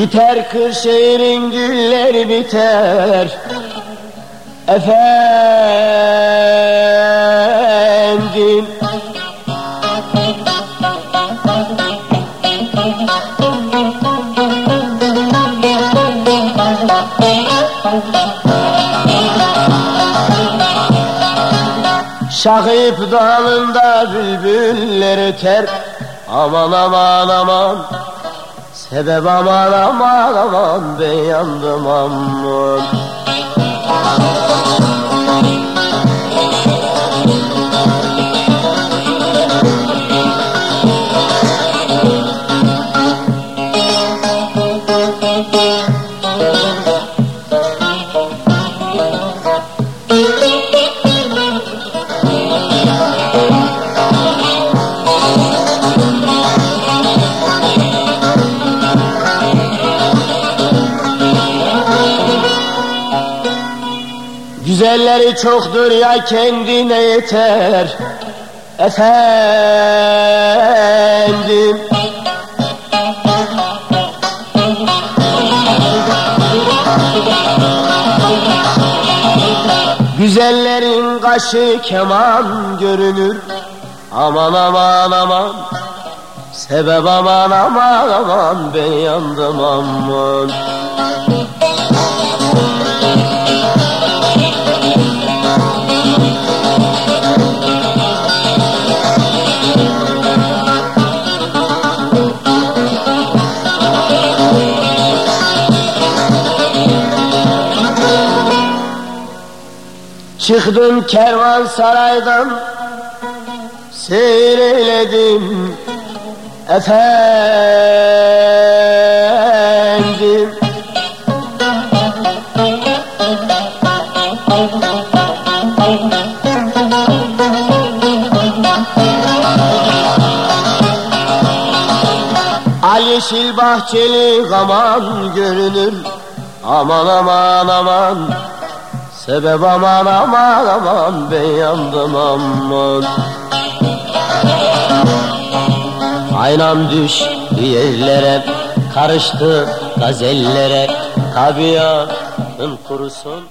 Biter Kırşehir'in gülleri biter. Efendim. Şahip dalında bülbüller öter. Aman aman aman Sebep aman aman aman ben yandım aman Güzelleri çoktur ya kendine yeter. Efendim. Güzellerin kaşı keman görünür. Aman aman aman. Sebep aman aman aman. Ben yandım aman Çıktım kervansaraydan Seyreyledim efendim. Al yeşil bahçeli gaman görünür Aman aman aman Sebep aman aman aman ben yandım aman. Aynam düş yerlere karıştı gazellere. Tabiatın kurusun